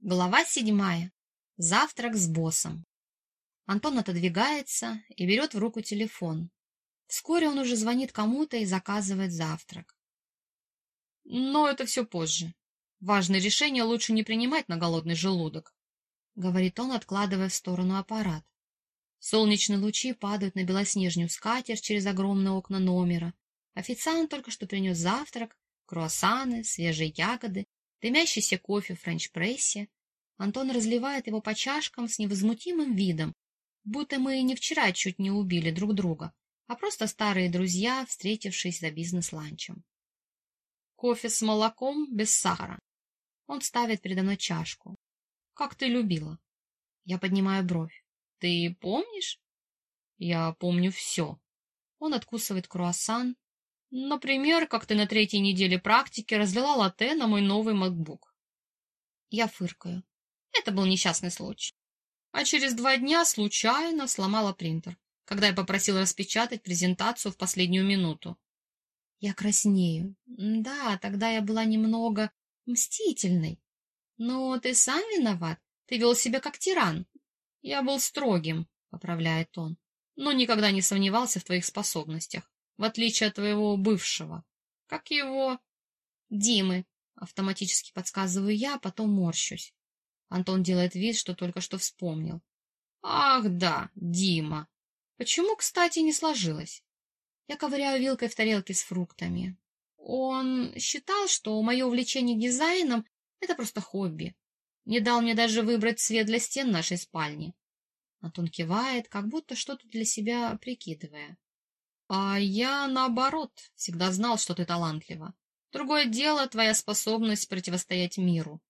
Глава седьмая. Завтрак с боссом. Антон отодвигается и берет в руку телефон. Вскоре он уже звонит кому-то и заказывает завтрак. Но это все позже. Важное решение лучше не принимать на голодный желудок, говорит он, откладывая в сторону аппарат. Солнечные лучи падают на белоснежную скатерть через огромные окна номера. Официант только что принес завтрак, круассаны, свежие ягоды дымящийся кофе в френч-прессе. Антон разливает его по чашкам с невозмутимым видом, будто мы не вчера чуть не убили друг друга, а просто старые друзья, встретившись за бизнес-ланчем. Кофе с молоком без сахара. Он ставит передо мной чашку. Как ты любила? Я поднимаю бровь. Ты помнишь? Я помню все. Он откусывает круассан, Например, как ты на третьей неделе практики разлила латте на мой новый MacBook. Я фыркаю. Это был несчастный случай. А через два дня случайно сломала принтер, когда я попросила распечатать презентацию в последнюю минуту. Я краснею. Да, тогда я была немного мстительной. Но ты сам виноват. Ты вел себя как тиран. Я был строгим, поправляет он, но никогда не сомневался в твоих способностях в отличие от твоего бывшего. Как его? Димы. Автоматически подсказываю я, а потом морщусь. Антон делает вид, что только что вспомнил. Ах, да, Дима. Почему, кстати, не сложилось? Я ковыряю вилкой в тарелке с фруктами. Он считал, что мое увлечение дизайном — это просто хобби. Не дал мне даже выбрать цвет для стен нашей спальни. Антон кивает, как будто что-то для себя прикидывая. А я, наоборот, всегда знал, что ты талантлива. Другое дело твоя способность противостоять миру.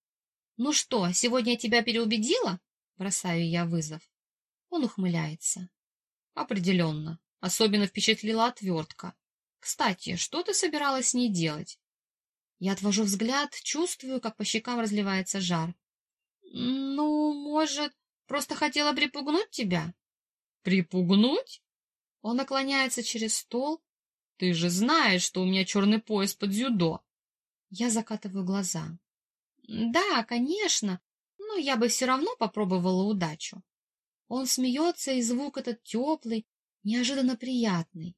Ну что, сегодня я тебя переубедила? Бросаю я вызов. Он ухмыляется. Определенно. Особенно впечатлила отвертка. Кстати, что ты собиралась с ней делать? Я отвожу взгляд, чувствую, как по щекам разливается жар. Ну, может, просто хотела припугнуть тебя? Припугнуть? Он наклоняется через стол. Ты же знаешь, что у меня черный пояс под дзюдо. Я закатываю глаза. Да, конечно, но я бы все равно попробовала удачу. Он смеется, и звук этот теплый, неожиданно приятный.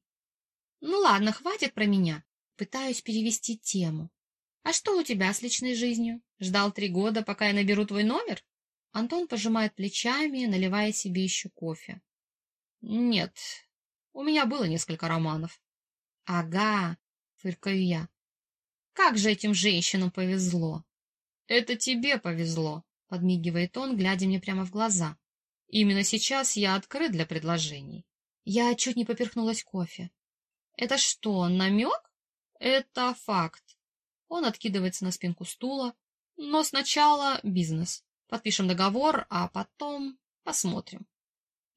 Ну ладно, хватит про меня. Пытаюсь перевести тему. А что у тебя с личной жизнью? Ждал три года, пока я наберу твой номер? Антон пожимает плечами, наливая себе еще кофе. Нет, у меня было несколько романов. — Ага, — фыркаю я. — Как же этим женщинам повезло! — Это тебе повезло, — подмигивает он, глядя мне прямо в глаза. — Именно сейчас я открыт для предложений. Я чуть не поперхнулась кофе. — Это что, намек? — Это факт. Он откидывается на спинку стула. Но сначала бизнес. Подпишем договор, а потом посмотрим.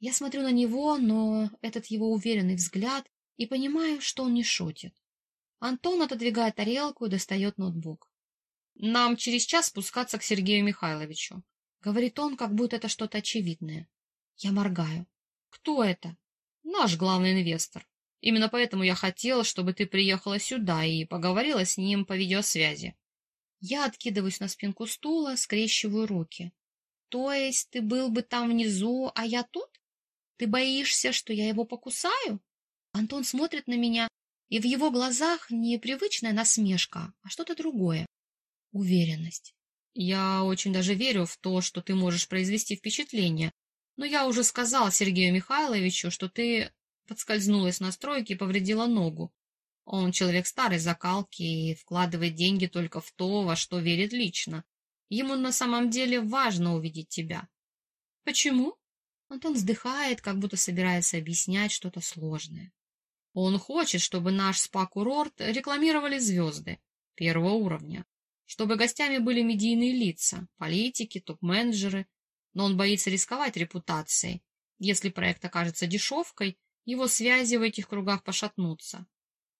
Я смотрю на него, но этот его уверенный взгляд, и понимаю, что он не шутит. Антон отодвигает тарелку и достает ноутбук. «Нам через час спускаться к Сергею Михайловичу», — говорит он, как будто это что-то очевидное. Я моргаю. «Кто это?» «Наш главный инвестор. Именно поэтому я хотела, чтобы ты приехала сюда и поговорила с ним по видеосвязи». Я откидываюсь на спинку стула, скрещиваю руки. «То есть ты был бы там внизу, а я тут?» Ты боишься, что я его покусаю? Антон смотрит на меня, и в его глазах не привычная насмешка, а что-то другое. Уверенность. Я очень даже верю в то, что ты можешь произвести впечатление, но я уже сказал Сергею Михайловичу, что ты подскользнулась на стройке и повредила ногу. Он человек старой закалки и вкладывает деньги только в то, во что верит лично. Ему на самом деле важно увидеть тебя. Почему? Антон вздыхает, как будто собирается объяснять что-то сложное. Он хочет, чтобы наш спа-курорт рекламировали звезды первого уровня, чтобы гостями были медийные лица, политики, топ-менеджеры, но он боится рисковать репутацией. Если проект окажется дешевкой, его связи в этих кругах пошатнутся.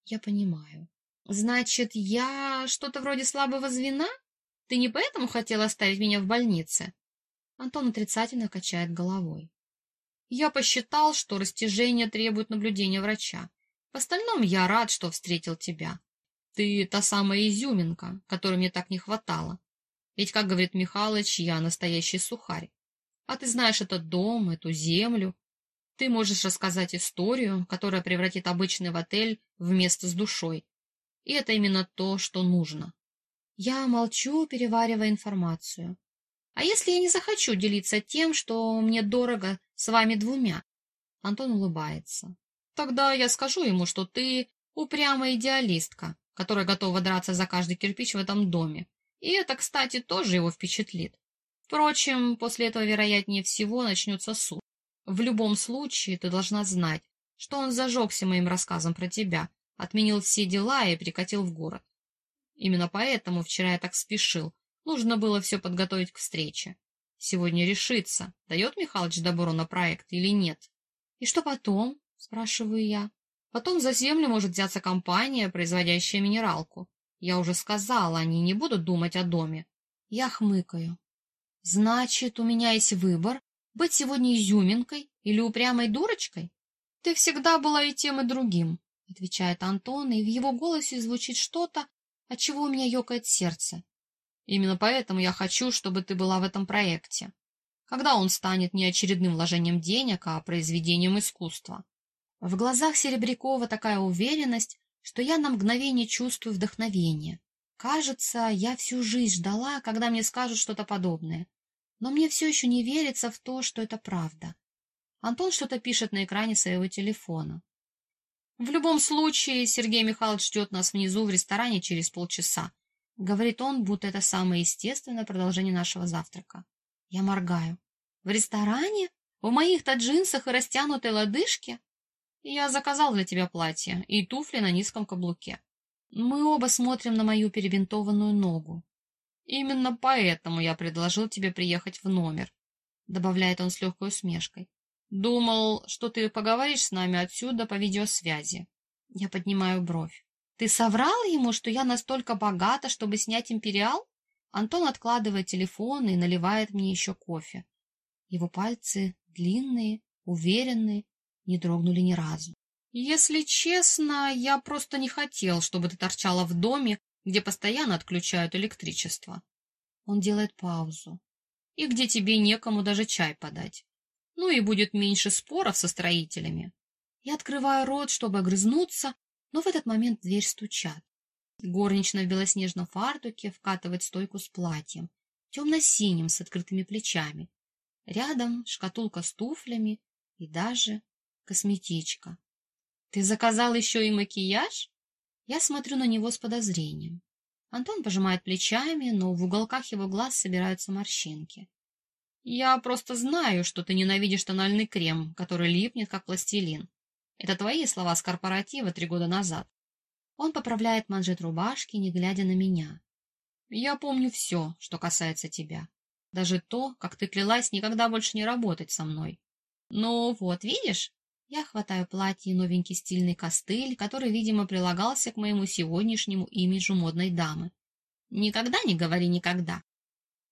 Я понимаю. Значит, я что-то вроде слабого звена? Ты не поэтому хотел оставить меня в больнице? Антон отрицательно качает головой. Я посчитал, что растяжение требует наблюдения врача. В остальном я рад, что встретил тебя. Ты та самая изюминка, которой мне так не хватало. Ведь, как говорит Михалыч, я настоящий сухарь. А ты знаешь этот дом, эту землю. Ты можешь рассказать историю, которая превратит обычный в отель в место с душой. И это именно то, что нужно. Я молчу, переваривая информацию. А если я не захочу делиться тем, что мне дорого с вами двумя? Антон улыбается. Тогда я скажу ему, что ты упрямая идеалистка, которая готова драться за каждый кирпич в этом доме. И это, кстати, тоже его впечатлит. Впрочем, после этого, вероятнее всего, начнется суд. В любом случае, ты должна знать, что он зажегся моим рассказом про тебя, отменил все дела и прикатил в город. Именно поэтому вчера я так спешил. Нужно было все подготовить к встрече. Сегодня решиться, дает Михалыч добро на проект или нет. — И что потом? — спрашиваю я. Потом за землю может взяться компания, производящая минералку. Я уже сказала, они не будут думать о доме. Я хмыкаю. Значит, у меня есть выбор быть сегодня изюминкой или упрямой дурочкой? Ты всегда была и тем, и другим, отвечает Антон, и в его голосе звучит что-то, от чего у меня ёкает сердце. Именно поэтому я хочу, чтобы ты была в этом проекте. Когда он станет не очередным вложением денег, а произведением искусства. В глазах Серебрякова такая уверенность, что я на мгновение чувствую вдохновение. Кажется, я всю жизнь ждала, когда мне скажут что-то подобное. Но мне все еще не верится в то, что это правда. Антон что-то пишет на экране своего телефона. В любом случае, Сергей Михайлович ждет нас внизу в ресторане через полчаса. Говорит он, будто это самое естественное продолжение нашего завтрака. Я моргаю. В ресторане? В моих-то джинсах и растянутой лодыжке? Я заказал для тебя платье и туфли на низком каблуке. Мы оба смотрим на мою перебинтованную ногу. Именно поэтому я предложил тебе приехать в номер, добавляет он с легкой усмешкой. Думал, что ты поговоришь с нами отсюда по видеосвязи. Я поднимаю бровь. Ты соврал ему, что я настолько богата, чтобы снять империал? Антон откладывает телефон и наливает мне еще кофе. Его пальцы длинные, уверенные, не дрогнули ни разу. Если честно, я просто не хотел, чтобы ты торчала в доме, где постоянно отключают электричество. Он делает паузу. И где тебе некому даже чай подать. Ну и будет меньше споров со строителями. Я открываю рот, чтобы огрызнуться, но в этот момент дверь стучат. Горничная в белоснежном фартуке вкатывает стойку с платьем, темно-синим, с открытыми плечами. Рядом шкатулка с туфлями и даже косметичка. Ты заказал еще и макияж? Я смотрю на него с подозрением. Антон пожимает плечами, но в уголках его глаз собираются морщинки. Я просто знаю, что ты ненавидишь тональный крем, который липнет, как пластилин. Это твои слова с корпоратива три года назад. Он поправляет манжет рубашки, не глядя на меня. Я помню все, что касается тебя. Даже то, как ты клялась никогда больше не работать со мной. Ну вот, видишь, я хватаю платье и новенький стильный костыль, который, видимо, прилагался к моему сегодняшнему имиджу модной дамы. Никогда не говори никогда.